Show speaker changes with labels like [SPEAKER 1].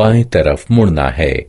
[SPEAKER 1] बाएँ तरफ़ मुड़ना है।